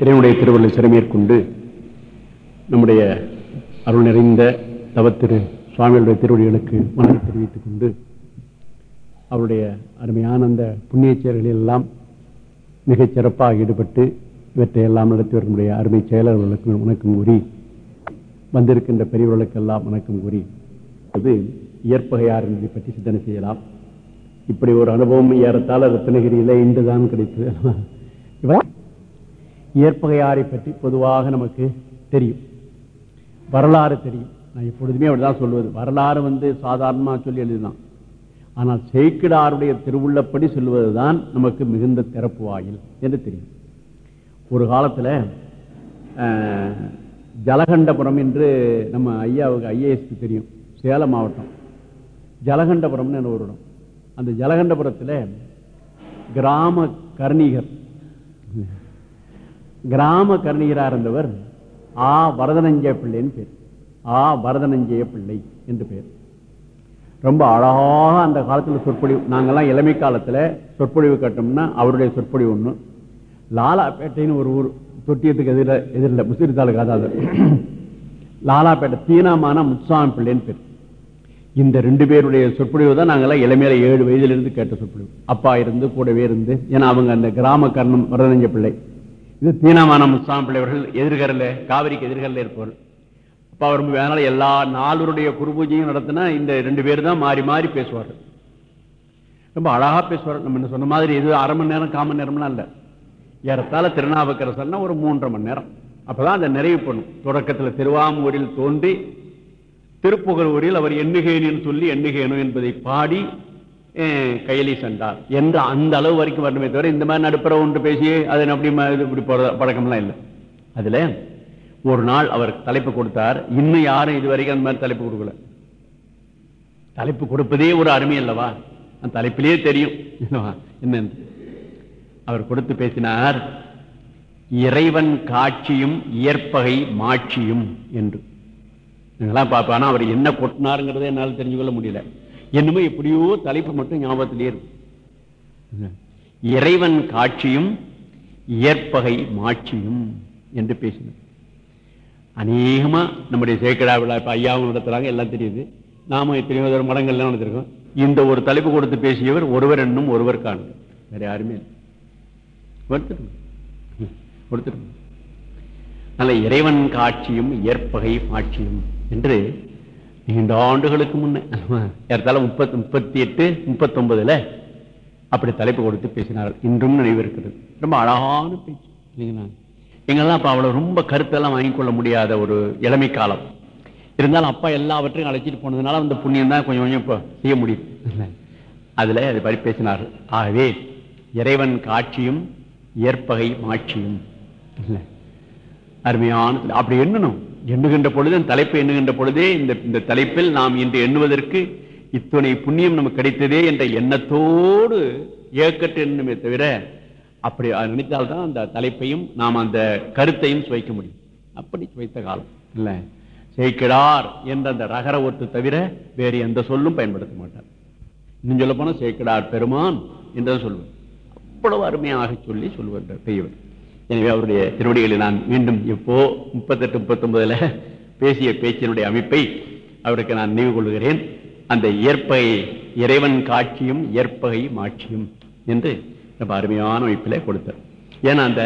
இறைவனுடைய திருவள்ளை சிறமேற்கொண்டு நம்முடைய அருள் நிறைந்த தவத்திரு சுவாமிகளுடைய திருவடிகளுக்கு வணக்கம் தெரிவித்துக் கொண்டு அவருடைய அருமையான அந்த புண்ணிய செயல்களில் எல்லாம் மிகச் சிறப்பாக ஈடுபட்டு இவற்றை எல்லாம் நடத்தி வருகின்ற அருமை செயலர்களுக்கு வணக்கம் கூறி வந்திருக்கின்ற பெரியவர்களுக்கெல்லாம் வணக்கம் கூறி அது இயற்பகையார் என்பதை பற்றி சிந்தனை செய்யலாம். இப்படி ஒரு அனுபவம் ஏறத்தாழ ரத்னகிரியில இன்றுதான் கிடைத்தது. இவ- இயற்பகையாரை பற்றி பொதுவாக நமக்கு தெரியும். வரலாறு தெரியும். நான் எப்பொழுதுமே அப்படிதான் சொல்வது வரலாறு வந்து சாதாரணமா சொல்லி எழுதினான் ஆனால் சேக்கிடாருடைய திருவுள்ளப்படி சொல்லுவதுதான் நமக்கு மிகுந்த திறப்பு வாயில் என்று தெரியும். ஒரு காலத்துல ஜலகண்டபுரம் என்று நம்ம ஐயாவுக்கு ஐஏஎஸ்க்கு தெரியும். சேலம் மாவட்டம். ஜலகண்டபுரம்னு ஒரு இடம்? அந்த ஜலகண்டபுரத்தில் கிராம கர்ணிகர். கிராம கர்ணிகரா இருந்தவர் ஆ வரதனஞ்சய பிள்ளைன்னு பேர். ஆ வரதனஞ்சய பிள்ளை என்று பேர். ரொம்ப அழகாக அந்த காலத்தில் சொற்பொழிவு நாங்கெல்லாம் இளமை காலத்தில் சொற்பொழிவு கட்டோம்னா அவருடைய சொற்பொழிவு ஒன்று லாலாப்பேட்டைன்னு ஒரு ஊர் தொட்டியத்துக்கு எதிர எதிரில் முசிறி தாலுக்கு அதாவது லாலாப்பேட்டை தீனாமான முத்சாமி பிள்ளைன்னு பேர். இந்த ரெண்டு பேருடைய சொற்பொழிவு தான் நாங்கெல்லாம் இளமையில ஏழு வயதிலிருந்து கேட்ட சொற்பொழிவு. அப்பா இருந்து கூடவே இருந்து ஏன்னா அவங்க அந்த கிராம கர்ணம் வரதஞ்ச பிள்ளை. இது தீனமான முத்துசாமி பிள்ளை எதிர்கரில் காவிரிக்கு எதிர்கரில் இருப்பவர் அப்போ அவர் அதனால் எல்லா நாளுடைய குரு பூஜையும் நடத்தினா இந்த ரெண்டு பேர் தான் மாறி மாறி பேசுவார் ரொம்ப அழகா பேசுவார் நம்ம என்ன சொன்ன மாதிரி இது அரை மணி நேரம் காமன் நேரம்லாம் இல்ல. ஏறத்தாழ திருநாவுக்கரசர்னா ஒரு மூன்றரை மணி நேரம். அப்பதான் அந்த நிறைவு பண்ணும். தொடக்கத்துல திருவாமூரில் தோன்றி திருப்புகழூரில் அவர் எண்ணுகேனு சொல்லி எண்ணுகேனு என்பதை பாடி கையலி சென்றார் என்று அந்த அளவு வரைக்கும் வரணுமே தவிர இந்த மாதிரி நடுப்புற ஒன்று பேசி அது அப்படி இது இப்படி போற பழக்கம்லாம் இல்லை. அதுல ஒரு நாள் அவர் தலைப்பு கொடுத்தார். இன்னும் யாரும் இது வரைக்கும் அந்த மாதிரி தலைப்பு கொடுக்கல. தலைப்பு கொடுப்பதே ஒரு அருமை அல்லவா? அந்த தலைப்பிலே தெரியும். என்னவா? என்னன்னு அவர் கொடுத்து பேசினார் இறைவன் காட்சியும் இயற்பகை மாட்சியும் என்று. இதெல்லாம் பார்ப்பேன் ஆனா அவர் என்ன கொட்டினாருங்கிறத என்னால் தெரிஞ்சு கொள்ள முடியல. என்னமோ எப்படியோ தலைப்பு மட்டும் ஞாபகத்திலே இருக்கும் இறைவன் காட்சியும் இயற்பகை மாட்சியும் என்று பேசினார். அநேகமா நம்முடைய சேக்கடா விழா இப்ப ஐயாவும் நடத்துறாங்க எல்லாம் தெரியுது. நாம எத்தனையோ தடவை மடங்கள்லாம் நடத்திருக்கோம். இந்த ஒரு தலைப்பு கொடுத்து பேசியவர் ஒருவர் என்னும் ஒருவர் காணுங்க வேற யாருமே இல்லை. ஒருத்தர் ஒருத்தர் நல்ல இறைவன் காட்சியும் இயற்பகை மாட்சியும் என்று நீண்ட ஆண்டுகளுக்கு முன்ன. ஏறத்தாலும் முப்பத்தி முப்பத்தி எட்டு முப்பத்தொன்பதுல அப்படி தலைப்பு கொடுத்து பேசினார்கள். இன்றும் நினைவு இருக்கிறது ரொம்ப அழகான பேச்சு. இல்லைங்களா? எங்கெல்லாம் அப்போ அவ்வளவு ரொம்ப கருத்தெல்லாம் வாங்கிக் கொள்ள முடியாத ஒரு இளமை காலம். இருந்தாலும் அப்பா எல்லாவற்றையும் அழைச்சிட்டு போனதுனால அந்த புண்ணியம் தான் கொஞ்சம் கொஞ்சம் இப்போ செய்ய முடியும். அதுல அது மாதிரி பேசினார்கள். ஆகவே இறைவன் காட்சியும் இயற்பகை மாட்சியும். இல்லை. அருமையான அப்படி என்னணும் எண்ணுகின்ற பொழுது அந்த தலைப்பை எண்ணுகின்ற பொழுதே இந்த இந்த தலைப்பில் நாம் இன்று எண்ணுவதற்கு இத்துணை புண்ணியம் நமக்கு கிடைத்ததே என்ற எண்ணத்தோடு ஏக்கட்டு எண்ணுமே தவிர அப்படி நினைத்தால்தான் அந்த தலைப்பையும் நாம் அந்த கருத்தையும் சுவைக்க முடியும். அப்படி சுவைத்த காலம் இல்லை? சேக்கிடார் என்ற அந்த ரகர ஒத்து தவிர வேறு எந்த சொல்லும் பயன்படுத்த மாட்டார். இன்னும் சொல்ல போனால் சேக்கிடார் பெருமான் என்றுதான் சொல்லுவார் அவ்வளவு அருமையாக சொல்லி சொல்லுவார் பெரியவர். எனவே அவருடைய திருவடிகளை நான் மீண்டும் இப்போ முப்பத்தெட்டு முப்பத்தொன்பதுல பேசிய பேச்சினுடைய அமைப்பை அவருக்கு நான் நினைவு கொள்கிறேன். அந்த இயற்பகை இறைவன் காட்சியும் இயற்பகை மாட்சியும் என்று ரொம்ப அருமையான அமைப்பிலே கொடுத்தார். ஏன்னா அந்த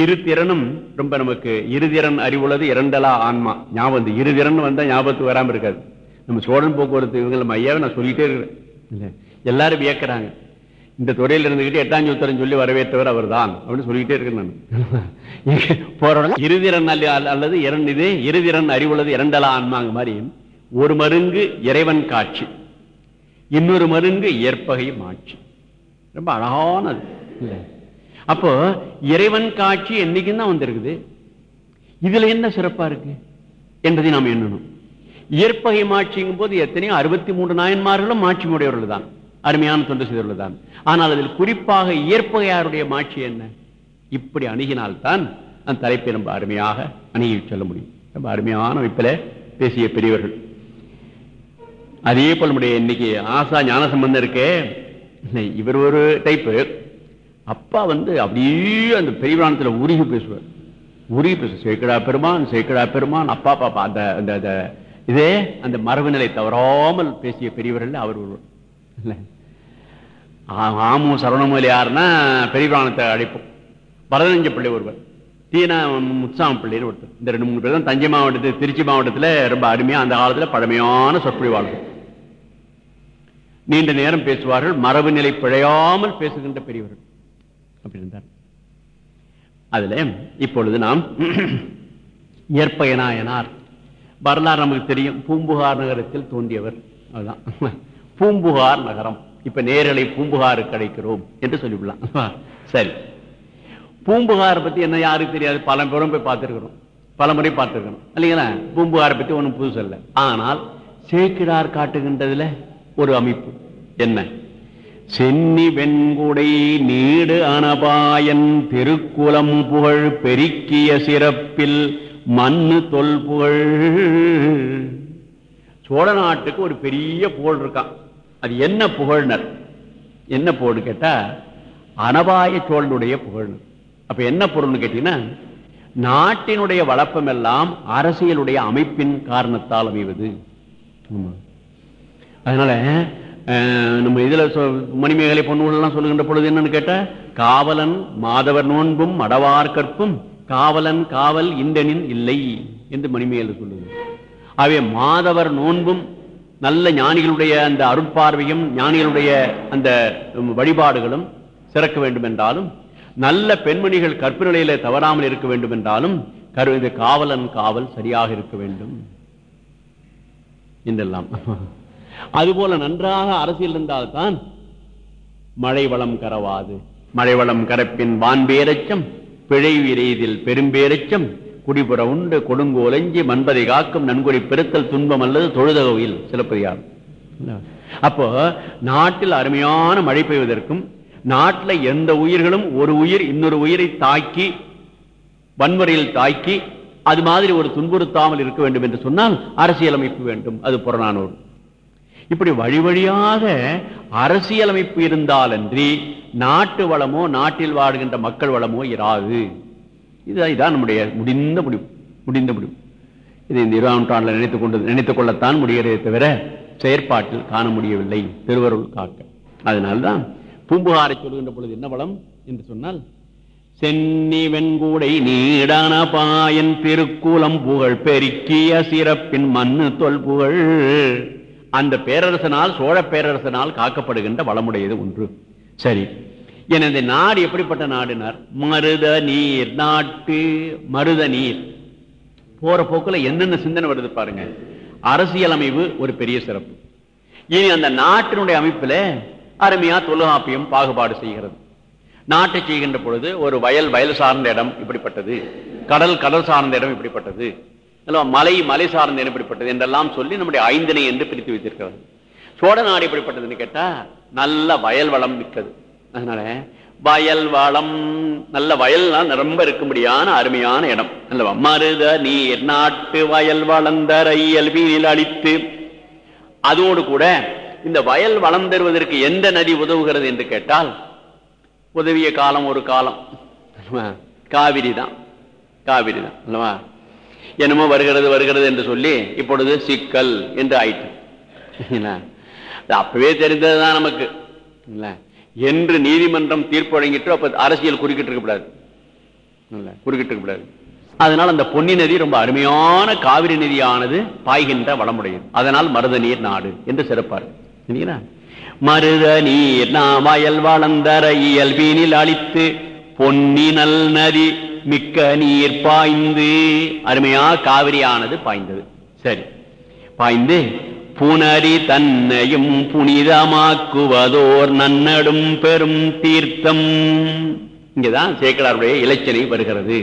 இரு திறனும் ரொம்ப நமக்கு இருதிறன் அறிவுள்ளது இரண்டலா ஆன்மா. ஞாபகம் இந்த இருதிறன் வந்தா ஞாபகத்துக்கு வராமல் இருக்காது. நம்ம சோழன் போக்குவரத்து இவங்க நம்ம ஐயாவை நான் சொல்லிட்டே இருக்கிறேன். எல்லாரும் வியக்கிறாங்க. இந்த துறையில இருந்துகிட்டு எட்டாம் சூத்திரம் சொல்லி வரவேற்றவர் அவர்தான் அப்படின்னு சொல்லிட்டே இருக்கேன் நான். போறோம் இருதிறன் அல்லது இரண்டு இது இருதிறன் அறிவுள்ளது இரண்டலா ஆன்மாங்க மாதிரி ஒரு மருங்கு இறைவன் காட்சி இன்னொரு மருங்கு இயற்பகை மாட்சி. ரொம்ப அழகானது. இல்ல அப்போ இறைவன் காட்சி என்னைக்கும் தான் வந்திருக்குது? இதுல என்ன சிறப்பா இருக்கு என்பதை நாம் எண்ணணும். இயற்பகை மாட்சிங்கும் போது எத்தனையோ அறுபத்தி மூன்று நாயன்மார்களும் மாட்சி உடையவர்கள் தான் அருமையான தொண்டு செய்தவர்கள் ஆனால் அதில் குறிப்பாக இயற்பகையாருடைய மாட்சி என்ன? இப்படி அணுகினால்தான் அந்த தலைப்பை ரொம்ப அருமையாக அணுகி சொல்ல முடியும். ரொம்ப அருமையான அமைப்பில் பேசிய பெரியவர்கள். அதே போல நம்முடைய இன்னைக்கு ஆசா ஞான சம்பந்தம் இருக்கே இவர் ஒரு டைப்பு அப்பா வந்து அப்படியே அந்த பெரியவானத்துல உருகி பேசுவார். உருகி பேசுவார். சேக்கடா பெருமான் சேக்கடா பெருமான் அப்பா பாப்பா அந்த அந்த இதே அந்த மரபு நிலை தவறாமல் பேசிய பெரியவர்கள் அவர் ஒருவர். ஆமு சரவணமொழி யாருன்னா பெரியபிராணத்தை அழைப்போம். பரதஞ்ச பிள்ளை ஒருவர். தீனா முத்சாம பிள்ளைன்னு ஒருத்தர். இந்த ரெண்டு மூணு பேர் தான் தஞ்சை மாவட்டத்தில் திருச்சி மாவட்டத்தில் ரொம்ப அருமையா அந்த காலத்துல பழமையான சொற்பொழிவாளர்கள் நீண்ட நேரம் பேசுவார்கள் மரபு நிலை பிழையாமல் பேசுகின்ற பெரியவர்கள். அப்படி இருந்தார். அதுல இப்பொழுது நாம் ஏற்பயனாயனார். வரலாறு நமக்கு தெரியும். பூம்புகார் நகரத்தில் தோன்றியவர். அதுதான். பூம்புகார் நகரம். இப்ப நேரலை பூம்புகாரு கிடைக்கிறோம் என்று சொல்லிவிடலாம். சரி. பூம்புகாரை பத்தி என்ன யாருக்கு தெரியாது? பல பேரும் போய் பார்த்திருக்கிறோம். பல முறை பார்த்திருக்கணும் இல்லைங்களா? பூம்புகாரை பத்தி ஒன்றும் புதுசு இல்லை. ஆனால் சேக்கிடார் காட்டுகின்றதுல ஒரு அமைப்பு. என்ன? சென்னி வெண்குடை நீடு அனபாயன் திருக்குளம் புகழ் பெருக்கிய சிறப்பில் மண்ணு தொல் புகழ். சோழ நாட்டுக்கு ஒரு பெரிய புகழ் இருக்கான். அது என்ன புகழ்னர்? என்ன புகழ் கேட்டா அனபாய சோழனுடைய புகழ்னர் அப்ப என்ன பொருள்னு கேட்டீங்கன்னா நாட்டினுடைய வளப்பம் எல்லாம் அரசியலுடைய அமைப்பின் காரணத்தால் அமைவது. ஆமா. அதனால அஹ், நம்ம இதுல சொ- மணிமேகலை பொண்ணுகள்லாம் சொல்லுகின்ற பொழுது என்னன்னு கேட்டா காவலன் மாதவர் நோன்பும் மடவார் கற்பும் காவலன் காவல் இந்தனின் இல்லை என்று மணிமேகலை சொல்லுது. அவை மாதவர் நோன்பும் நல்ல ஞானிகளுடைய அந்த அருட்பார்வையும் ஞானிகளுடைய அந்த வழிபாடுகளும் சிறக்க வேண்டும் என்றாலும் நல்ல பெண்மணிகள் கற்பு நிலையில தவறாமல் இருக்க வேண்டும் என்றாலும் கரு இது காவலன் காவல் சரியாக இருக்க வேண்டும். என்றெல்லாம் அதுபோல நன்றாக அரசியல் இருந்தால்தான் மழை வளம் கரவாது. மழை வளம் கரப்பின் வான்பேரச்சம் பிழை விரைதில் பெரும்பேரச்சம் குடிபுற உண்டு கொடுங்கோலஞ்சி மண்பதை காக்கும் நன்கொடை பெருத்தல் துன்பம் அல்லது தொழுதகவில் சிலப்பதிகாரம். அப்போ நாட்டில் அருமையான மழை பெய்வதற்கும் நாட்டில் எந்த உயிர்களும் ஒரு உயிர் இன்னொரு உயிரை தாக்கி வன்முறையில் தாக்கி அது மாதிரி ஒரு துன்புறுத்தாமல் இருக்க வேண்டும் என்று சொன்னால் அரசியலமைப்பு வேண்டும். அது புறநானூறு. இப்படி வழி வழியாக அரசியலமைப்பு இருந்தாலன்றி நாட்டு வளமோ நாட்டில் வாழ்கின்ற மக்கள் வளமோ இராது. இதுதான் இதான் நம்முடைய முடிந்த முடிவு. முடிந்த முடிவு. இதை இந்த இருபதாம் நூற்றாண்டில் நினைத்துக் கொண்டு நினைத்துக் கொள்ளத்தான் முடிகிறதே தவிர செயற்பாட்டில் காண முடியவில்லை. திருவருள் காக்க. அதனால்தான் பூம்புகாரை சொல்கின்ற பொழுது என்ன வளம் என்று சொன்னால் சென்னி வெண்கூடை நீடான பாயன் திருக்குளம் புகழ் பெருக்கிய சிறப்பின் மண்ணு தொல் புகழ். அந்த பேரரசனால் சோழ பேரரசனால் காக்கப்படுகின்ற வளமுடையது ஒன்று. சரி எனது நாடு எப்படிப்பட்ட நாடுனார்? மருத நீர் நாட்டு மருத நீர். போற போக்குல என்னென்ன சிந்தனை வருது பாருங்க. அரசியலமைவு ஒரு பெரிய சிறப்பு. இனி அந்த நாட்டினுடைய அமைப்புல அருமையா தொல்காப்பியம் பாகுபாடு செய்கிறது. நாட்டை செய்கின்ற பொழுது ஒரு வயல் வயல் சார்ந்த இடம் இப்படிப்பட்டது. கடல் கடல் சார்ந்த இடம் இப்படிப்பட்டது. மலை மலை சார்ந்த இடம் இப்படிப்பட்டது என்றெல்லாம் சொல்லி நம்முடைய ஐந்தனை என்று பிரித்து வைத்திருக்கிறது சோழ நாடு எப்படிப்பட்டதுன்னு கேட்டா நல்ல வயல் வளம் மிக்கது. அதனால வயல் வளம் நல்ல வயல்லாம் ரொம்ப இருக்கும்படியான அருமையான இடம். அல்லவா? மருத நீர் நாட்டு வயல் வளர்ந்தர இயல்பினில் அழித்து அதோடு கூட இந்த வயல் வளம் தருவதற்கு எந்த நதி உதவுகிறது என்று கேட்டால் உதவிய காலம் ஒரு காலம். காவிரி தான். காவிரி தான். அல்லவா? என்னமோ வருகிறது வருகிறது என்று சொல்லி இப்பொழுது சிக்கல் என்று ஆயிட்டு என்ன? அது அப்பவே தெரிந்ததுதான் நமக்கு. இல்லை என்று நீதிமன்றம் தீர்ப்பு வழங்கிட்டு அப்ப அரசியல் குறுக்கிட்டு இருக்கக்கூடாது குறுக்கிட்டு இருக்கக்கூடாது அதனால் அந்த பொன்னி நதி ரொம்ப அருமையான காவிரி நதியானது பாய்கின்ற வளமுடையது. அதனால் மருத நீர் நாடு என்று சிறப்பார் சரிங்களா? மருத நீர் நாமயல் வளர்ந்தர இயல்பினில் அழித்து பொன்னி நல் நதி மிக்க நீர் பாய்ந்து அருமையா காவிரியானது பாய்ந்தது. சரி பாய்ந்து புனரி தன்னையும் புனிதமாக்குவதோர் நன்னடும் பெரும் தீர்த்தம். இங்கதான் சேக்கலாருடைய இலச்சனை வருகிறது.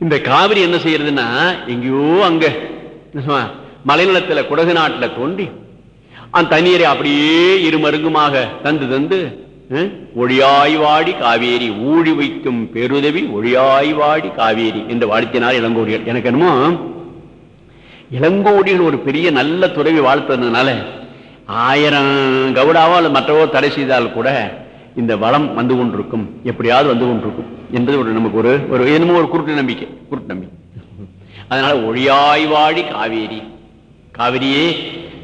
இந்த காவிரி என்ன செய்யறதுன்னா எங்கேயோ அங்க மலைநிலத்துல குடகு நாட்டில் தோண்டி அந்த தண்ணீரை அப்படியே இருமருங்குமாக தந்து தந்து அஹ், ஒழியாய் வாடி காவேரி ஊழி வைக்கும் பெருதவி ஒழியாய் வாடி காவேரி என்று வாழ்த்தினார் இளங்கோடிகள். எனக்கு என்னமோ இளங்கோடிகள் ஒரு பெரிய நல்ல துறவி வாழ்த்ததுனால ஆயிரம் கவுடாவோ அல்லது மற்றவோ தடை செய்தால் கூட இந்த வளம் வந்து கொண்டிருக்கும். எப்படியாவது வந்து கொண்டிருக்கும். என்பது ஒரு நமக்கு ஒரு ஒரு என்னமோ ஒரு குருட்டு நம்பிக்கை குருட்டு நம்பிக்கை. அதனால ஒழியாய் வாழி காவேரி. காவிரியே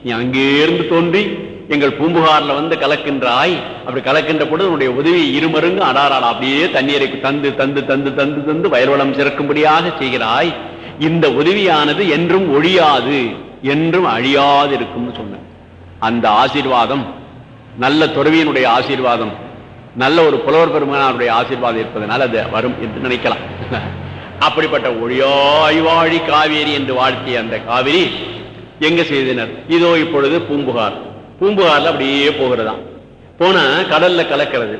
நீ அங்கேருந்து தோன்றி எங்கள் பூம்புகார்ல வந்து கலக்கின்றாய். அப்படி கலக்கின்ற பொழுது உன்னுடைய உதவி இருமருங்கு அடாராடா அப்படியே தண்ணீரை தந்து தந்து தந்து தந்து தந்து வயல்வளம் சிறக்கும்படியாக செய்கிறாய். இந்த உதவியானது என்றும் ஒழியாது என்றும் அழியாது இருக்கும்னு சொன்ன அந்த ஆசீர்வாதம் நல்ல துறவியினுடைய ஆசீர்வாதம் நல்ல ஒரு புலவர் பெருமானாருடைய ஆசீர்வாதம் இருப்பதனால் அது வரும் என்று நினைக்கலாம். அப்படிப்பட்ட ஒழியாய் வாழி காவேரி என்று வாழ்த்திய அந்த காவிரி எங்க செய்தனர்? இதோ இப்பொழுது பூம்புகார். பூம்புகார்ல அப்படியே போகிறதாம். போனா கடல்ல கலக்கிறது.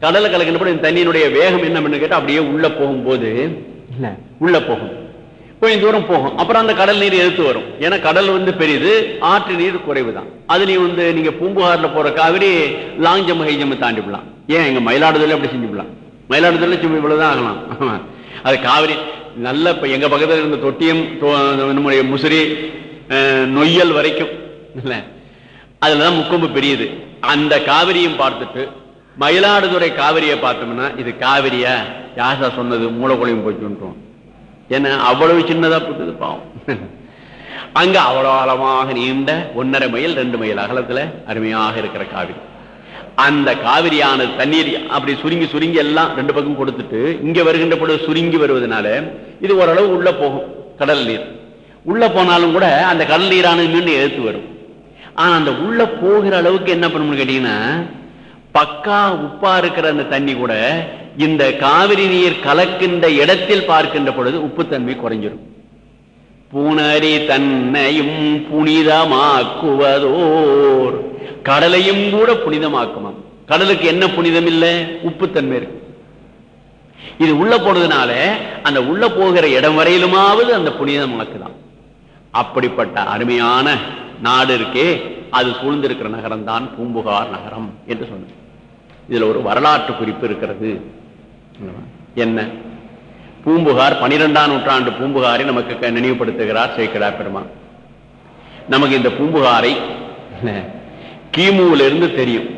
கடல்ல கலக்கின்ற தண்ணியினுடைய வேகம் என்ன பண்ணு கேட்டா அப்படியே உள்ள போகும்போது உள்ள போகும். கொஞ்சம் தூரம் போகும். அப்புறம் அந்த கடல் நீர் எடுத்து வரும். ஏன்னா கடல் வந்து பெரியது ஆற்று நீர் குறைவு தான் அது நீ வந்து நீங்க பூம்புகார்ல போற காவிரி லாங் ஜம் ஹை தாண்டி தாண்டிவிடலாம் ஏன் எங்க மயிலாடுதுறையில அப்படி செஞ்சுவிடலாம் மயிலாடுதுறை சும்மா இவ்வளவுதான் ஆகலாம். அது காவிரி நல்ல இப்ப எங்க பக்கத்தில் இருந்த தொட்டியம் நம்முடைய முசிறி நொய்யல் வரைக்கும் இல்ல. அதுலதான் முக்கொம்பு பெரியது. அந்த காவிரியும் பார்த்துட்டு மயிலாடுதுறை காவிரியை பார்த்தோம்னா இது காவிரியா? யாசா சொன்னது மூலக்குழையும் போச்சுன்றோம் ஏன்னா அவ்வளவு சின்னதா போட்டது பாவம். அங்க அவ்வளவு ஆழமாக நீண்ட ஒன்னரை மைல் ரெண்டு மைல் அகலத்துல அருமையாக இருக்கிற காவிரி. அந்த காவிரியான தண்ணீர் அப்படி சுருங்கி சுருங்கி எல்லாம் ரெண்டு பக்கம் கொடுத்துட்டு இங்க வருகின்ற பொழுது சுருங்கி வருவதனால இது ஓரளவு உள்ள போகும் கடல் நீர். உள்ள போனாலும் கூட அந்த கடல் நீரானது மீண்டும் எழுத்து வரும். ஆனா அந்த உள்ள போகிற அளவுக்கு என்ன பண்ணணும்னு கேட்டீங்கன்னா பக்கா உப்பா இருக்கிற அந்த தண்ணி கூட இந்த காவிரி நீர் கலக்கின்ற இடத்தில் பார்க்கின்ற பொழுது உப்புத்தன்மை குறைஞ்சிரும். புனரி தன்னையும் புனிதமாக்குவதோர். கடலையும் கூட புனிதமாக்குமாம். கடலுக்கு என்ன புனிதம் இல்லை உப்புத்தன்மை இருக்கு. இது உள்ள போனதுனால அந்த உள்ள போகிற இடம் வரையிலுமாவது அந்த புனிதமாக்குதான். அப்படிப்பட்ட அருமையான நாடு இருக்கே அது சூழ்ந்திருக்கிற நகரம் தான் பூம்புகார் நகரம் என்று சொன்ன இதுல ஒரு வரலாற்று குறிப்பு இருக்கிறது. என்ன? பூம்புகார் பனிரெண்டாம் நூற்றாண்டு பூம்புகாரை நமக்கு நினைவுபடுத்துகிறார் சேக்கடா பெருமான். நமக்கு இந்த பூம்புகாரை கிமுல இருந்து தெரியும்.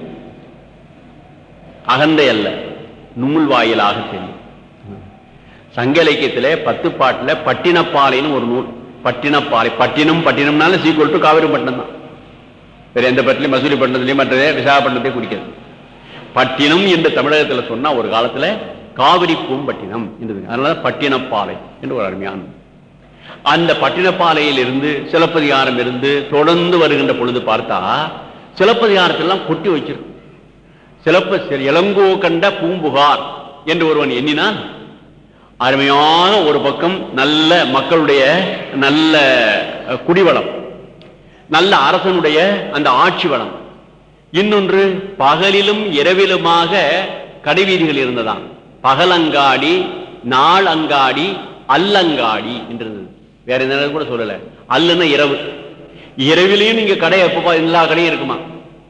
அகந்தை அல்ல நூல் வாயிலாக தெரியும். சங்க இலக்கியத்திலே பத்து பாட்டுல பட்டினப்பாலைன்னு ஒரு நூல். பட்டினப்பாலை பட்டினம் பட்டினம்னால சீக்குவல் டு காவிரிப்பட்டினம் தான். வேற எந்த பட்டிலையும் மசூரி பட்டினத்திலையும் மற்றதே விசாகப்பட்டினத்தையும் குடிக்கிறது பட்டினம் என்று தமிழகத்தில் சொன்னா ஒரு காலத்துல காவிரி பூம்பட்டினம் என்று அதனால பட்டினப்பாலை என்று ஒரு அருமையான அந்த பட்டினப்பாலையில் இருந்து சிலப்பதிகாரம் இருந்து தொடர்ந்து வருகின்ற பொழுது பார்த்தா சிலப்பதிகாரத்தெல்லாம் கொட்டி வச்சிருக்கும் சிலப்ப இளங்கோ கண்ட பூம்புகார் என்று ஒருவன் எண்ணினான் அருமையான ஒரு பக்கம் நல்ல மக்களுடைய நல்ல குடிவளம் நல்ல அரசனுடைய அந்த ஆட்சி வளம். இன்னொன்று பகலிலும் இரவிலுமாக கடைவீதிகள் இருந்ததான் பகலங்காடி நாள் அங்காடி அல்லங்காடி என்றது. வேற எந்த கூட சொல்லல. அல்லுன்னா இரவு. இரவிலையும் நீங்க கடை எப்ப எல்லா கடையும் இருக்குமா?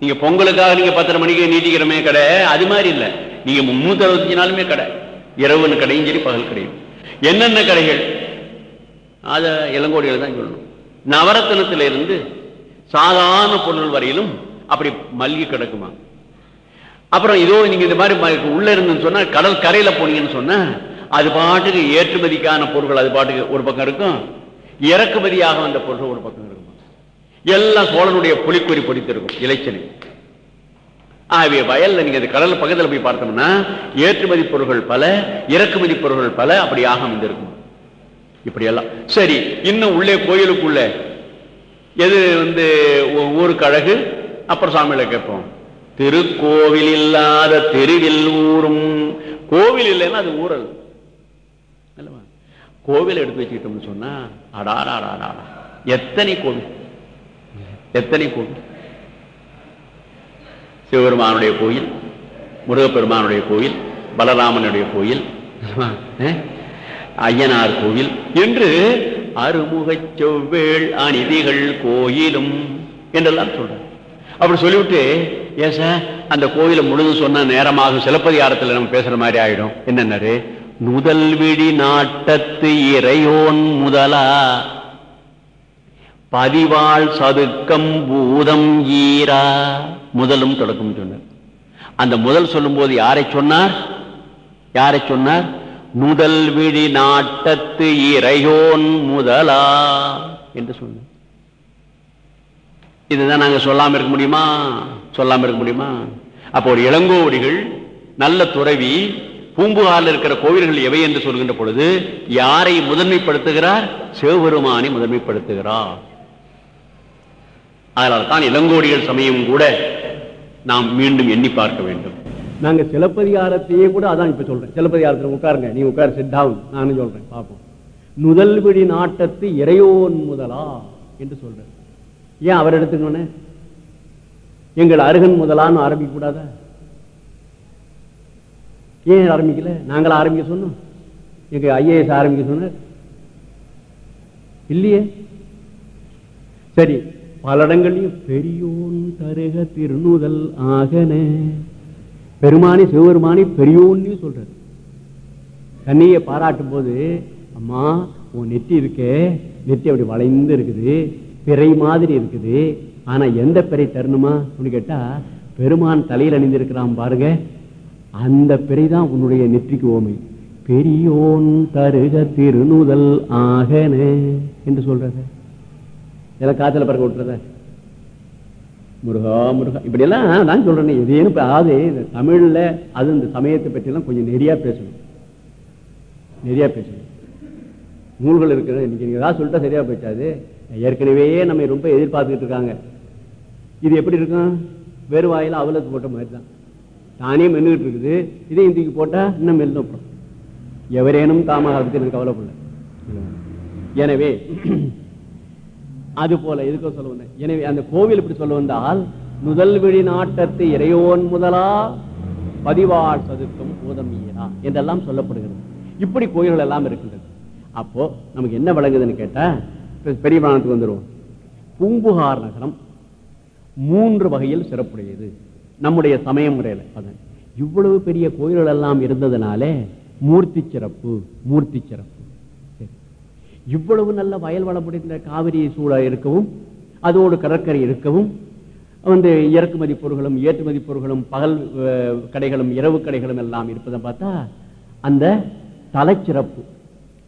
நீங்க பொங்கலுக்காக நீங்க பத்தரை மணிக்கு நீட்டிக்கிறமே கடை அது மாதிரி இல்ல. நீங்க முன்னூத்தி அறுபத்தஞ்சு நாளுமே கடை. இரவுன்னு கடையும் சரி பகல் கடையும். என்னென்ன கடைகள்? அத இளங்கோடியில தான் சொல்லணும். நவரத்தனத்திலிருந்து சாதாரண பொருள் வரையிலும் அப்படி மல்கி கிடக்குமா? அப்புறம் இதோ நீங்க இந்த மாதிரி உள்ள இருந்துன்னு சொன்னா கடல் கரையில போனீங்கன்னு சொன்னா அது பாட்டுக்கு ஏற்றுமதிக்கான பொருட்கள் அது பாட்டுக்கு ஒரு பக்கம் இருக்கும். இறக்குமதியாக வந்த பொருட்கள் ஒரு பக்கம் இருக்கும். எல்லாம் சோழனுடைய புலிக்குறி பொடித்திருக்கும் இலைச்சனை ஆகிய வயல்ல நீங்க அது கடல் பக்கத்தில் போய் பார்த்தோம்னா ஏற்றுமதி பொருட்கள் பல இறக்குமதி பொருட்கள் பல அப்படியாக அமைந்திருக்கும். இப்படி எல்லாம் சரி இன்னும் உள்ளே கோயிலுக்குள்ள எது வந்து ஊருக்கு அழகு அப்புறம் சாமியில கேட்போம். திருக்கோவில் இல்லாத தெருவில் ஊரும் கோவில் இல்லைன்னா அது ஊரல் கோவில் எடுத்து வச்சுக்கிட்டோம்னு சொன்னா அடாரா அடாரா எத்தனை கோவில்? எத்தனை கோவில்? சிவபெருமானுடைய கோயில் முருகப்பெருமானுடைய கோயில் பலராமனுடைய கோயில் ஐயனார் கோயில் என்று அருமுகச் செவ்வேள் அநீதிகள் கோயிலும் என்றெல்லாம் சொல்ற அப்படி சொல்லிவிட்டு ஏன் சார்? அந்த கோயிலை முழுதும் சொன்ன நேரமாகும் சிலப்பதிகாரத்தில் நம்ம பேசுற மாதிரி ஆயிடும். என்னன்னாரு நுதல் விடி நாட்டத்து இறையோன் முதலா. பதிவாள் சதுக்கம் பூதம் ஈரா. முதலும் தொடக்கம் சொன்னார். அந்த முதல் சொல்லும்போது யாரை சொன்னார்? யாரை சொன்னார்? முதல் விழி நாட்டத்து இறையோன் முதலா என்று சொன்னார். இதுதான் நாங்க சொல்லாம இருக்க முடியுமா? சொல்லாம இருக்க முடியுமா? அப்போ ஒரு இளங்கோவடிகள் நல்ல துறவி பூம்புகாரில் இருக்கிற கோவில்கள் எவை என்று சொல்கின்ற பொழுது யாரை முதன்மைப்படுத்துகிறார்? சிவபெருமானை முதன்மைப்படுத்துகிறார். அதனால தான் இளங்கோடிகள் சமயம் கூட நாம் மீண்டும் எண்ணி பார்க்க வேண்டும். நாங்க சிலப்பதிகாரத்தையே கூட அதான் இப்ப சொல்றேன். சிலப்பதிகாரத்தில் உட்காருங்க. நீ உட்கார் சிட் டவுன் நானும் சொல்றேன். பார்ப்போம். முதல் விடி நாட்டத்து இறையோன் முதலா என்று சொல்றேன். ஏன் அவர் எடுத்துக்கணும் எங்கள் அருகன் முதலான்னு ஆரம்பிக்க கூடாதா ஏன் ஆரம்பிக்கல? நாங்களா ஆரம்பிக்க சொன்னோம். எங்க ஐஏஎஸ் ஆரம்பிக்க சொன்னார். இல்லையே? சரி பல இடங்கள்லயும் பெரியோன் தருக திருநுதல் ஆகன. பெருமானி சிவபெருமானி பெரியோன்னு சொல்றாரு. கண்ணியை பாராட்டும் போது அம்மா உன் நெத்தி இருக்கே. நெத்தி அப்படி வளைந்து இருக்குது. பிறை மாதிரி இருக்குது. ஆனா எந்த பிறை தரணுமா? அப்படின்னு கேட்டா பெருமான் தலையில் அணிந்திருக்கிறான் பாருங்க. அந்த பிறை தான் உன்னுடைய நெற்றிக்கு ஓமை. பெரியோன் தருக திருநுதல் ஆகன. என்று சொல்றத இதெல்லாம் காய்ச்சல பறக்க விட்டுறத. முருகா முருகா. இப்படி எல்லாம் நான் சொல்றேன். எதேனும் இப்ப அதாவது இந்த தமிழ்ல அது இந்த சமயத்தை பற்றி எல்லாம் கொஞ்சம் நிறையா பேசணும். நிறையா பேசணும். நூல்கள் இருக்கிறது. இன்னைக்கு நீங்க ஏதாவது சொல்லிட்டா சரியா போயிட்டாது. ஏற்கனவே நம்ம ரொம்ப எதிர்பார்த்துக்கிட்டு இருக்காங்க. இது எப்படி இருக்கும்? வேறு வாயில அவலத்து போட்ட மாதிரி தான். தானே மென்னுகிட்டு இருக்குது. இதே இந்திக்கு போட்டால் இன்னும் மெல்லப்படும் எவரேனும் தாமாக எனக்கு கவலைப்படல எனவே அது போல எதுக்கோ சொல்ல வந்தேன். எனவே அந்த கோவில் இப்படி சொல்ல வந்தால் முதல் வெளி நாட்டத்து இறையோன் முதலா பதிவாள் சதுக்கம் பூதமியலா என்றெல்லாம் சொல்லப்படுகிறது. இப்படி கோயில்கள் எல்லாம் இருக்கின்றது. அப்போ நமக்கு என்ன விளங்குதுன்னு கேட்டா பெரிய புராணத்துக்கு வந்துருவோம். பூம்புகார் நகரம் மூன்று வகையில் சிறப்புடையது. நம்முடைய சமய முறையில அதான் இவ்வளவு பெரிய கோயில்கள் எல்லாம் இருந்ததுனாலே மூர்த்தி சிறப்பு மூர்த்தி சிறப்பு. இவ்வளவு நல்ல வயல் வளமுடைந்த காவிரி சூழ இருக்கவும் அதோடு கடற்கரை இருக்கவும் வந்து இறக்குமதி பொருட்களும் ஏற்றுமதி பொருட்களும் பகல் அஹ், கடைகளும் இரவு கடைகளும் எல்லாம் இருப்பதை பார்த்தா அந்த தலைச்சிறப்பு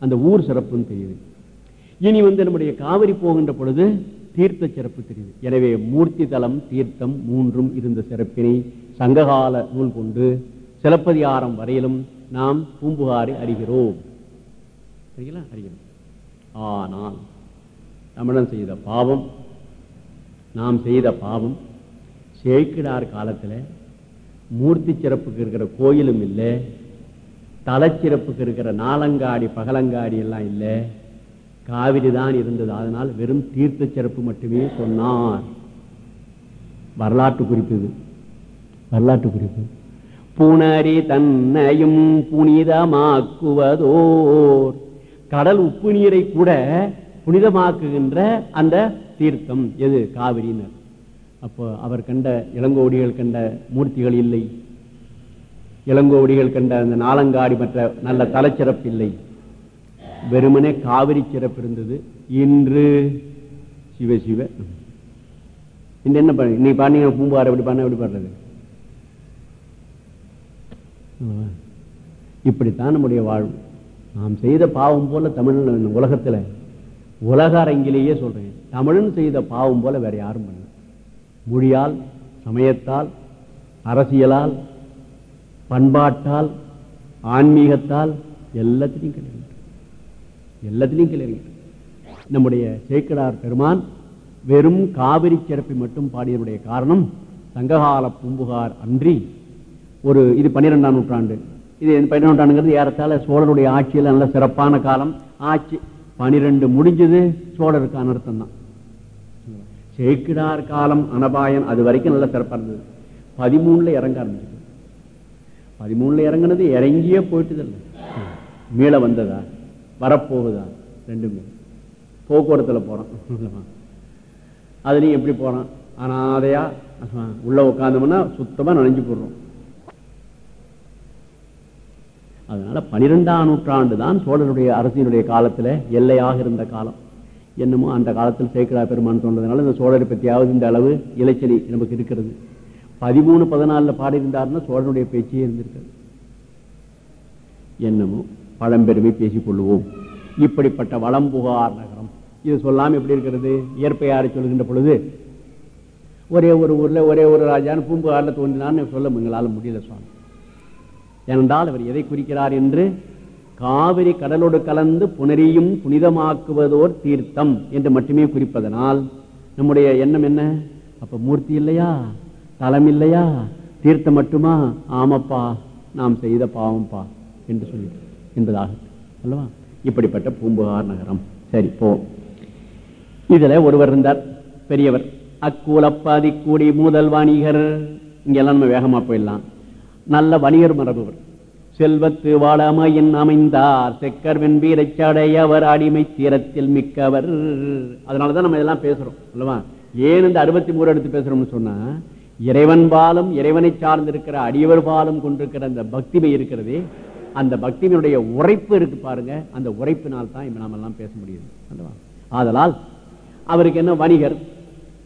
அந்த ஊர் சிறப்புன்னு தெரியுது. இனி வந்து நம்முடைய காவிரி போகின்ற பொழுது தீர்த்த சிறப்பு தெரியுது. எனவே மூர்த்தி தலம் தீர்த்தம் மூன்றும் இருந்த சிறப்பினை சங்ககால நூல் கொண்டு சிலப்பதிகாரம் வரையிலும் நாம் பூம்புகாரை அறிகிறோம். சரிங்களா? அறிகிறோம். ஆனால் தமிழன் செய்த பாவம் நாம் செய்த பாவம் சேக்கிடார் காலத்தில் மூர்த்தி சிறப்புக்கு இருக்கிற கோயிலும் இல்லை தலச்சிறப்புக்கு இருக்கிற நாலங்காடி பகலங்காடி எல்லாம் இல்லை காவிரி தான் இருந்தது. அதனால் வெறும் தீர்த்த சிறப்பு மட்டுமே சொன்னார். வரலாற்று குறிப்பு இது. வரலாற்று குறிப்பு. புனரி தன்னையும் புனிதமாக்குவதோர். கடல் உப்பு நீரை கூட புனிதமாக்குகின்ற அந்த தீர்த்தம் எது? காவிரினர் அப்போ அவர் கண்ட இளங்கோடிகள் கண்ட மூர்த்திகள் இல்லை. இளங்கோடிகள் கண்ட அந்த நாலங்காடி மற்ற நல்ல தலச்சிறப்பு இல்லை. வெறுமனே காவிரி சிறப்பு இருந்தது. இன்று சிவ சிவ. இந்த என்ன பண்ண நீ பாருங்க பூம்பாறு எப்படி பண்ண எப்படி பாடுறது? இப்படித்தான் நம்முடைய வாழ்வு. நாம் செய்த பாவம் போல தமிழ் உலகத்துல உலக அரங்கிலேயே சொல்றேன். தமிழன் செய்த பாவம் போல வேற யாரும் பண்ணல. மொழியால் சமயத்தால் அரசியலால் பண்பாட்டால் ஆன்மீகத்தால் எல்லாத்திலையும் கிடையாது. எல்லாத்திலையும் கிளறி நம்முடைய சேக்கடார் பெருமான் வெறும் காவிரி சிறப்பை மட்டும் பாடியதனுடைய காரணம் சங்ககால பூம்புகார் அன்றி ஒரு இது பன்னிரெண்டாம் நூற்றாண்டு. இது பன்னிரெண்டாம் நூற்றாண்டுங்கிறது ஏறத்தாழ சோழருடைய ஆட்சியில் நல்ல சிறப்பான காலம். ஆட்சி பனிரெண்டு முடிஞ்சது சோழருக்கு அனர்த்தம் தான். சேக்கிடார் காலம் அனபாயம் அது வரைக்கும் நல்ல சிறப்பாக இருந்தது. பதிமூணுல இறங்க ஆரம்பிச்சது. பதிமூணுல இறங்குனது இறங்கியே போயிட்டுதில்லை. மீள வந்ததா? வரப்போகுதான் ரெண்டுமே. போக்குவரத்துல அது அதுலயும் எப்படி போகிறோம் அனாதையா உள்ள உட்காந்தோம்னா சுத்தமா நனைஞ்சு போடுறோம். அதனால பனிரெண்டாம் நூற்றாண்டு தான் சோழருடைய அரசினுடைய காலத்துல எல்லையாக இருந்த காலம். என்னமோ அந்த காலத்தில் சேக்கரா பெருமான் சொன்னதுனால இந்த சோழரை பற்றியாவது இந்த அளவு இலைச்சலி நமக்கு இருக்கிறது. பதிமூணு பதினாலுல பாடியிருந்தாருன்னா சோழனுடைய பேச்சே இருந்திருக்காது. என்னமோ பழம்பெருமை பேசிக் கொள்வோம் இப்படிப்பட்ட வளம்புகார் நகரம். இது சொல்லாம எப்படி இருக்கிறது? இயற்பெயாரை சொல்கின்ற பொழுது ஒரே ஒரு ஊர்ல ஒரே ஒரு ராஜான்னு பூம்புகாரில் தோன்றினான்னு சொல்ல எங்களால் முடியல சுவாமி. ஏனென்றால் அவர் எதை குறிக்கிறார் என்று காவிரி கடலோடு கலந்து புனரியும் புனிதமாக்குவதோர் தீர்த்தம் என்று மட்டுமே குறிப்பதனால் நம்முடைய எண்ணம் என்ன? அப்ப மூர்த்தி இல்லையா? தலம் இல்லையா? தீர்த்தம் மட்டுமா? ஆமப்பா நாம் செய்த பாவம்பா என்று சொல்லிட்டு. என்பதாக. அல்லவா? இப்படிப்பட்ட பூம்புகார் நகரம். சரி போவோம் இதுல ஒருவர் இருந்தார். பெரியவர். அக்கூலப்பாதி கூடி முதல் வணிகர். இங்கெல்லாம் நம்ம வேகமா போயிடலாம். நல்ல வணிகர் மரபுவர். செல்வத்து வாழமையின் அமைந்தார். செக்கர் வெண்பீரைச்சடையவர் அடிமை தீரத்தில் மிக்கவர். அதனாலதான் நம்ம இதெல்லாம் பேசுறோம். அல்லவா? ஏன் இந்த அறுபத்தி மூணு எடுத்து பேசுறோம்னு சொன்னா இறைவன் பாலும் இறைவனை சார்ந்திருக்கிற அடியவர் பாலும் கொண்டிருக்கிற அந்த பக்திமை இருக்கிறதே அந்த பக்தியினுடைய உரைப்பு இருக்கு பாருங்க. அந்த உரைப்பினால் தான் இப்ப நாம எல்லாம் பேச முடியுது. ஆதலால் அவருக்கு என்ன வணிகர்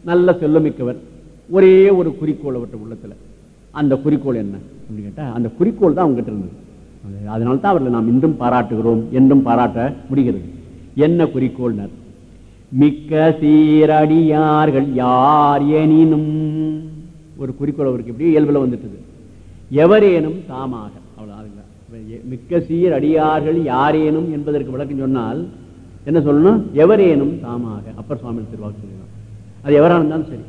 நல்ல செல்வமிக்கவர் ஒரே ஒரு குறிக்கோள் அவற்ற உள்ளத்துல. அந்த குறிக்கோள் என்ன? அப்படின்னு கேட்டா அந்த குறிக்கோள் தான் அவங்ககிட்ட இருந்தது. அதனால தான் அவர்களை நாம் இன்றும் பாராட்டுகிறோம் என்றும் பாராட்ட முடிகிறது. என்ன குறிக்கோள்னர்? மிக்க சீரடியார்கள் யார் எனினும். ஒரு குறிக்கோள் அவருக்கு இப்படி இயல்புல வந்துட்டது. எவரேனும் தாமாக மிக்க சீர் அடியார்கள் யாரேனும் என்பதற்கு விளக்கம் சொன்னால் என்ன சொல்லணும்? எவரேனும் தாமாக. அப்பர் சுவாமி திருவாக்கு சொல்லிடலாம் அது எவரா இருந்தாலும் சரி.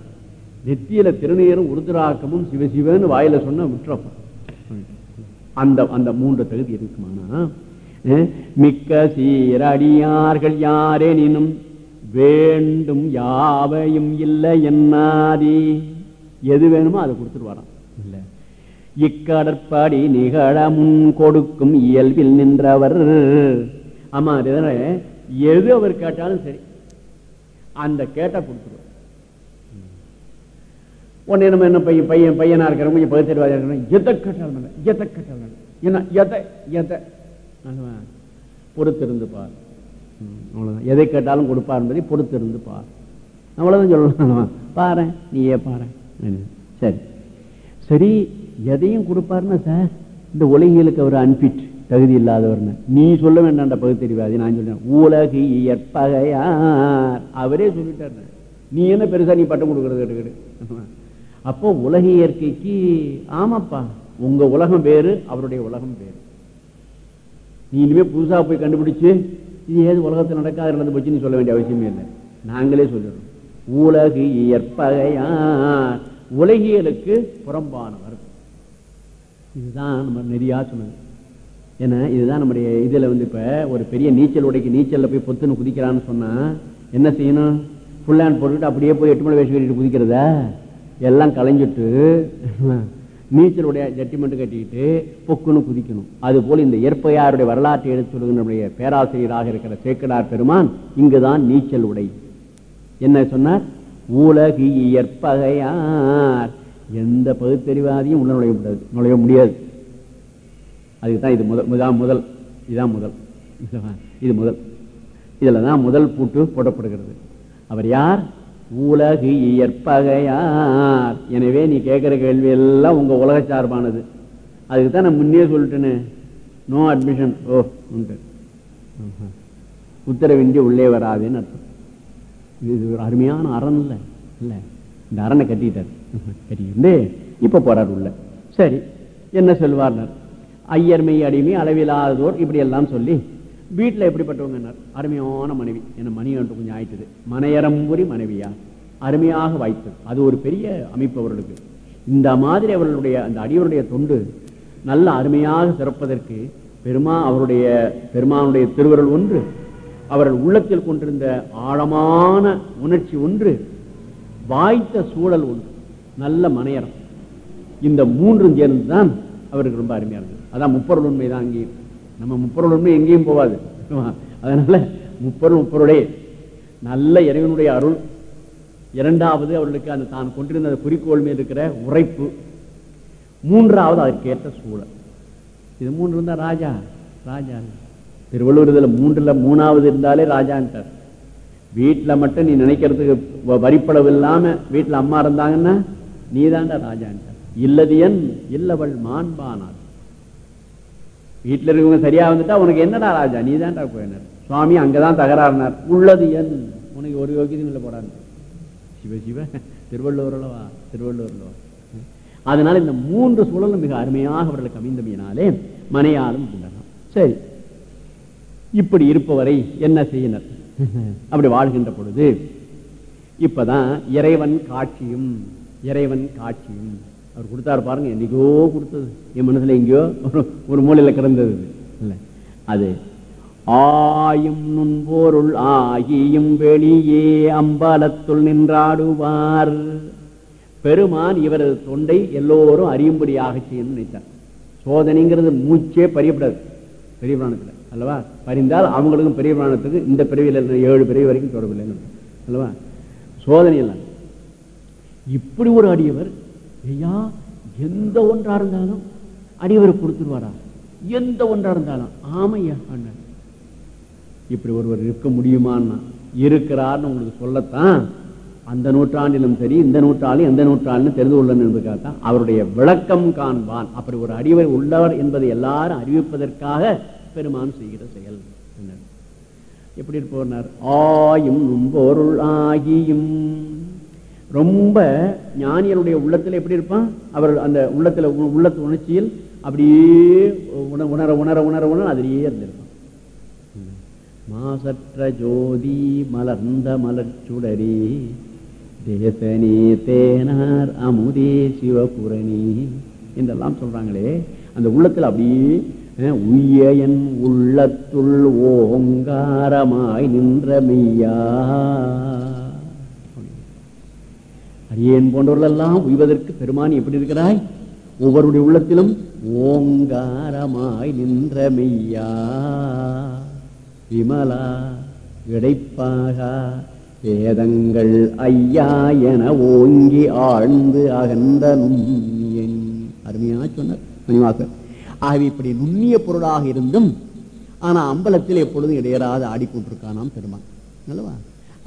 நெத்தியில திருநீரும் உருதுராக்கமும் சிவசிவன்னு வாயில சொன்ன விட்டுறப்ப அந்த அந்த மூன்று தகுதி இருக்குமானா? அஹ், மிக்க சீரடியார்கள் யாரேனினும் வேண்டும் யாவையும் இல்லை என்னாதி. எது வேணுமோ அதை கொடுத்துட்டு வரான் இக்கடற்பாடி நிகழ முன் கொடுக்கும் இயல்பில் நின்றவர். ஆமா எது அவர் கேட்டாலும் சரி. அந்த கேட்டா கொடுத்துருவோம் உடனே நம்ம என்ன பையன் பையன் பையனா இருக்கிறவங்க கொஞ்சம் பகுத்தறிவாதியா இருக்கிறோம் எதை கேட்டாலும் எதை கேட்டாலும் என்ன எதை எதை? பொறுத்திருந்து பார். அவ்வளோதான் அவ்வளவுதான். எதை கேட்டாலும் கொடுப்பார் என்பதை பொறுத்திருந்து பார். அவ்வளவுதான் சொல்லலாம் பாரு நீயே பாரு சரி. சரி. எதையும் கொடுப்பாருன்னா சார்? இந்த உலகியலுக்கு அவர் அன்பிட் தகுதி இல்லாதவர்னு. நீ சொல்ல வேண்டாம்டா பகுத்தறிவாதி நான் சொல்றேன். உலகு இயற்பகையார் அவரே சொல்லிட்டாரு. நீ என்ன பெருசா நீ பட்டம் கொடுக்கறது கேட்டுக்கிட்டு அப்போ உலக இயற்கைக்கு ஆமாப்பா உங்க உலகம் வேறு அவருடைய உலகம் வேறு. நீ இனிமே புதுசா போய் கண்டுபிடிச்சு இது ஏது உலகத்தில் நடக்காது நடந்து போச்சு நீ சொல்ல வேண்டிய அவசியமே இல்லை. நாங்களே சொல்லிடுறோம். உலகு இயற்பகையார் உலகியலுக்கு புறம்பானவர். இதுதான் நம்ம நெறியா சொன்னது. ஏன்னா இதுதான் நம்முடைய இதில் வந்து இப்போ ஒரு பெரிய நீச்சல் உடைக்கு நீச்சலில் போய் பொத்துன்னு குதிக்கிறான்னு சொன்னால் என்ன செய்யணும்? ஃபுல் ஹேண்ட் போட்டுக்கிட்டு அப்படியே போய் எட்டு மணி வயசு கட்டிட்டு குதிக்கிறதா? எல்லாம் களைஞ்சிட்டு நீச்சல் உடைய ஜட்டிமெண்ட் கட்டிக்கிட்டு பொக்குன்னு குதிக்கணும். அதுபோல் இந்த இயற்பையாருடைய வரலாற்றை எடுத்து சொல்லுகிற பேராசிரியராக இருக்கிற சேக்கடார் பெருமான் இங்குதான் நீச்சல் உடை. என்ன சொன்னார்? உலகு இயற்பகையார் எந்த பகுத்தறிவாதியும் உள்ள நுழைய முடியாது. நுழைய முடியாது. அதுக்கு தான் இது முதல் இதான் முதல் இதான் முதல். இது முதல். இதில் தான் முதல் பூட்டு போடப்படுகிறது. அவர் யார்? உலகு இயற்பகையார். எனவே நீ கேட்குற கேள்வி எல்லாம் உங்கள் உலக சார்பானது. அதுக்கு தான் நான் முன்னே சொல்லிட்டேனே. நோ அட்மிஷன் ஓ உண்டு. உத்தரவின்றி உள்ளே வராதுன்னு அர்த்தம். இது ஒரு அருமையான அறம் இல்லை. இல்லை. இந்த அரணை கட்டிட்டார். கட்டிக்கிட்டு இப்ப போறார் உள்ள. சரி என்ன சொல்வார்னர்? ஐயர்மை அடிமை அளவில்லாததோர் இப்படி எல்லாம் சொல்லி வீட்டுல எப்படிப்பட்டவங்க அருமையான மனைவி. என்ன மணி ஒன்று கொஞ்சம் ஆயிட்டது. மனையரம்புரி மனைவியா? அருமையாக வாய்த்தது. அது ஒரு பெரிய அமைப்பு அவர்களுக்கு. இந்த மாதிரி அவர்களுடைய அந்த அடியவருடைய தொண்டு நல்ல அருமையாக சிறப்பதற்கு பெருமா அவருடைய பெருமானுடைய திருவருள் ஒன்று அவர்கள் உள்ளத்தில் கொண்டிருந்த ஆழமான உணர்ச்சி ஒன்று வாய்த்த சூழல் ஒன்று நல்ல மனையரம் இந்த மூன்றும் சேர்ந்துதான் அவருக்கு ரொம்ப அருமையா இருந்தது அதான் முப்பொருள் உண்மை தான் அங்கேயும் நம்ம முப்பொருள் உண்மை எங்கேயும் போகாது. அதனால முப்பொருள் முப்பொருளே. நல்ல இறைவனுடைய அருள். இரண்டாவது அவர்களுக்கு அந்த தான் கொண்டிருந்த குறிக்கோள் மேல் இருக்கிற உரைப்பு. மூன்றாவது அதற்கேற்ற சூழல். இது மூன்று இருந்தா ராஜா. ராஜா. திருவள்ளூர் இதில் மூன்றில் மூணாவது இருந்தாலே ராஜான்ட்டார். வீட்டில் மட்டும் நீ நினைக்கிறதுக்கு வரிப்பளவு இல்லாம வீட்டுல அம்மா இருந்தாங்கன்னா நீதான்டா ராஜான்ட்டார் இல்லது என் இல்லவள் மாண்பானார். வீட்டுல இருக்கவங்க சரியா வந்துட்டா உனக்கு என்னடா ராஜா நீ தான்டா சுவாமி அங்கதான் தகராறுனார். உள்ளது என். உனக்கு ஒரு யோகியதும் இல்லை போடாது. சிவ சிவ திருவள்ளுவர்லவா திருவள்ளுவர்லவா அதனால இந்த மூன்று சூழலும் மிக அருமையாக அவர்களுக்கு அமைந்தமையினாலே மனையாலும் கொண்டலாம். சரி. இப்படி இருப்பவரை என்ன செய்யினர்? அப்படி வாழ்கின்ற பொழுது இப்பதான் இறைவன் காட்சியும் இறைவன் காட்சியும். அவர் கொடுத்தாரு பாருங்க என்னைக்கோ கொடுத்தது. என் மனசுல எங்கேயோ ஒரு- மூலையில கிடந்தது அது ஆயும் நுண்போருள் ஆகியும் வெளியே அம்பலத்துள் நின்றாடுவார். பெருமான் இவரது தொண்டை எல்லோரும் அறியும்படியாக செய்யணும்னு நினைத்தார். சோதனைங்கிறது மூச்சே பறியப்படாது பெரிய பிராணத்தில் அல்லவா? பறிந்தால் அவங்களுக்கும் பெரிய பிராணத்துக்கு இந்த பிரிவில் ஏழு பிரிவு வரைக்கும் தொடர்பில்லைன்னு அர்த்தம். அல்லவா? சோதனை எல்லாம் இப்படி ஒரு அடியவர் ஐயா எந்த ஒன்றா இருந்தாலும் அடியவர் கொடுத்துருவாரா? எந்த ஒன்றா இருந்தாலும். ஆமையா அண்ணன். இப்படி ஒருவர் இருக்க முடியுமான்னா இருக்கிறார்னு உங்களுக்கு சொல்லத்தான் அந்த நூற்றாண்டிலும் சரி இந்த நூற்றாண்டு எந்த நூற்றாண்டு தெரிந்து கொள்ளணும் என்பதற்காகத்தான் அவருடைய விளக்கம் காண்பான். அப்படி ஒரு அடிவர் உள்ளவர் என்பதை எல்லாரும் அறிவிப்பதற்காக பெருமான் செய்கிற எப்படி இருப்பவர் ஆயும் நும்பொருள் ஆகியும். ரொம்ப ஞானியருடைய உள்ளத்துல எப்படி இருப்பான்? அவர் அந்த உள்ளத்துல உ- உள்ளத்து உணர்ச்சியில் அப்படியே உண- உணர உணர உணர உணர அதிலேயே இருந்திருப்பான். மாசற்ற ஜோதி மலர்ந்த மலர்ச்சுடரி தேசனே தேனார் அமுதே சிவபுரணி. என்றெல்லாம் சொல்றாங்களே அந்த உள்ளத்துல அப்படியே அஹ், உய்ய என் உள்ளத்துள் ஓங்காரமாய் நின்ற மெய்யா. அரியன் போன்றவர்களெல்லாம் உய்வதற்கு பெருமான் எப்படி இருக்கிறாய்? ஒவ்வொருடைய உள்ளத்திலும் ஓங்காரமாய் நின்ற மெய்யா. விமலா இடைப்பாகா வேதங்கள் ஐயா என ஓங்கி ஆழ்ந்து அகந்த நுண்ணியன் அருமையா சொன்னார் மணிவாசர். ஆகவே இப்படி நுண்ணிய பொருளாக இருந்தும் ஆனா அம்பலத்தில் எப்பொழுதும் இடையராது ஆடிக்கொண்டிருக்கானாம் பெருமான். அல்லவா?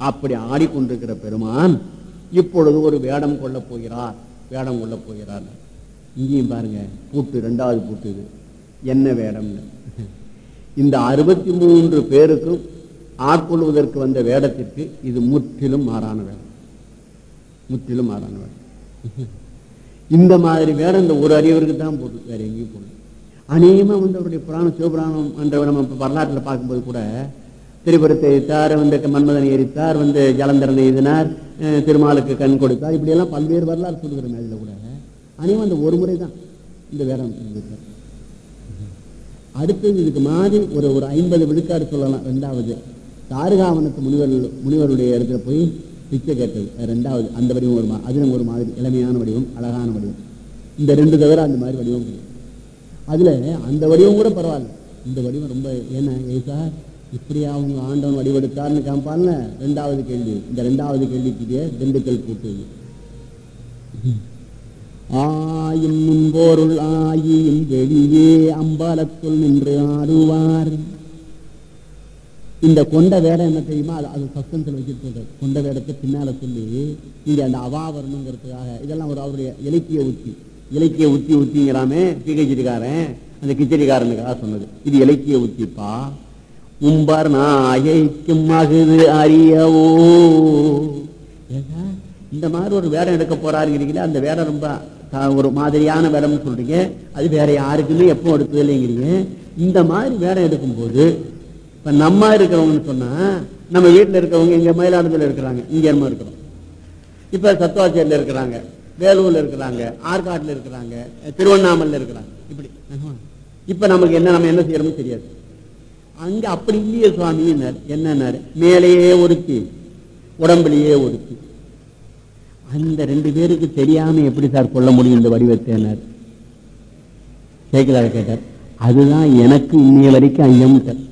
அப்படி ஆடிக்கொண்டிருக்கிற பெருமான் இப்பொழுது ஒரு வேடம் கொள்ளப் போகிறார் வேடம் கொள்ள போகிறார். இங்கேயும் பாருங்க பூட்டு ரெண்டாவது பூட்டு இது. என்ன வேடம்னு? இந்த அறுபத்தி மூன்று பேருக்கும் ஆட்கொள்வதற்கு வந்த வேடத்திற்கு இது முற்றிலும் மாறான வேடம். முற்றிலும் மாறான வேடம். இந்த மாதிரி வேடம் இந்த ஒரு அறிவருக்கு தான் போட்டு வேற எங்கேயும் போடல அநேகமா வந்து அவருடைய புராணம் சிவபுராணம் என்ற நம்ம இப்ப வரலாற்றுல பார்க்கும்போது கூட திரிபுரத்தை எரித்தார் வந்து மன்மதனை எரித்தார் வந்து ஜலந்தரனை எய்தினார் அஹ் திருமாலுக்கு கண் கொடுத்தார். இப்படியெல்லாம் பல்வேறு வரலாறு சொல்லுகிறோம் அதில் கூட. அநேகம் அந்த ஒரு முறை தான் இந்த வேடம் அடுத்தது இதுக்கு மாதிரி ஒரு ஒரு ஐம்பது விழுக்காடு சொல்லலாம். ரெண்டாவது தாரகாவனத்து முனிவர் முனிவருடைய இடத்துல போய் பிச்சை கேட்டது. ரெண்டாவது அந்த வடிவம் ஒரு மா அதிலும் ஒரு மாதிரி இளமையான வடிவம் அழகான வடிவம். இந்த ரெண்டு தவிர அந்த மாதிரி வடிவம் கிடையாது. அதுல அந்த வடிவம் கூட பரவாயில்ல. இந்த வடிவம் ரொம்ப ஏன்னா ஏசா இப்படியா அவங்க ஆண்டவன் வடிவெடுத்தார்னு காமிப்பான்ல ரெண்டாவது கேள்வி. இந்த ரெண்டாவது கேள்விக்குரிய திண்டுக்கல் கூட்டு ஆயும் முன்போருள் ஆயும் வெளியே அம்பாலத்துள் நின்று ஆடுவார். இந்த கொண்ட வேடம் என்ன தெரியுமா? அது அது சஸ்பென்ஸில் வச்சுட்டு கொண்ட வேடத்தை பின்னால சொல்லி இங்க அந்த அவா வரணுங்கிறதுக்காக இதெல்லாம் ஒரு அவருடைய இலக்கிய உத்தி. இலக்கிய உத்தி உத்திங்கிறாமே பிஹெச்டிக்காரன் அந்த கிச்சடிக்காரனுக்காக சொன்னது. இது இலக்கிய உத்திப்பா? உம்பார் நாயைக்கும் மகுது அறியவோ? இந்த மாதிரி ஒரு வேடம் எடுக்க போறாருங்கிறீங்களே அந்த வேடம் ரொம்ப ஒரு மாதிரியான வேடம்னு சொல்றீங்க. அது வேற யாருக்குமே எப்போ எடுத்தது இல்லைங்கிறீங்க. இந்த மாதிரி வேடம் எடுக்கும்போது இப்ப நம்ம இருக்கிறவங்கன்னு சொன்னா நம்ம வீட்டில் இருக்கிறவங்க இங்க மயிலாடுதுறையில இருக்கிறாங்க இங்க நம்ம இருக்கிறோம். இப்ப சத்துவாச்சேரியில இருக்கிறாங்க. வேலூர்ல இருக்கிறாங்க ஆற்காட்டுல இருக்கிறாங்க திருவண்ணாமலையில இருக்கிறாங்க. இப்படி. இப்ப நமக்கு என்ன நம்ம என்ன செய்யறோம்னு தெரியாது. அங்க அப்படி இல்லையே சுவாமி என்னன்னாரு? மேலேயே ஒருத்தி உடம்புலயே ஒருத்தி அந்த ரெண்டு பேருக்கு தெரியாம எப்படி சார் கொள்ள முடியும் இந்த வடிவத்தைனார்? கேட்கிறார் கேட்டார். அதுதான் எனக்கு இன்னைய வரைக்கும் ஐயம் சார்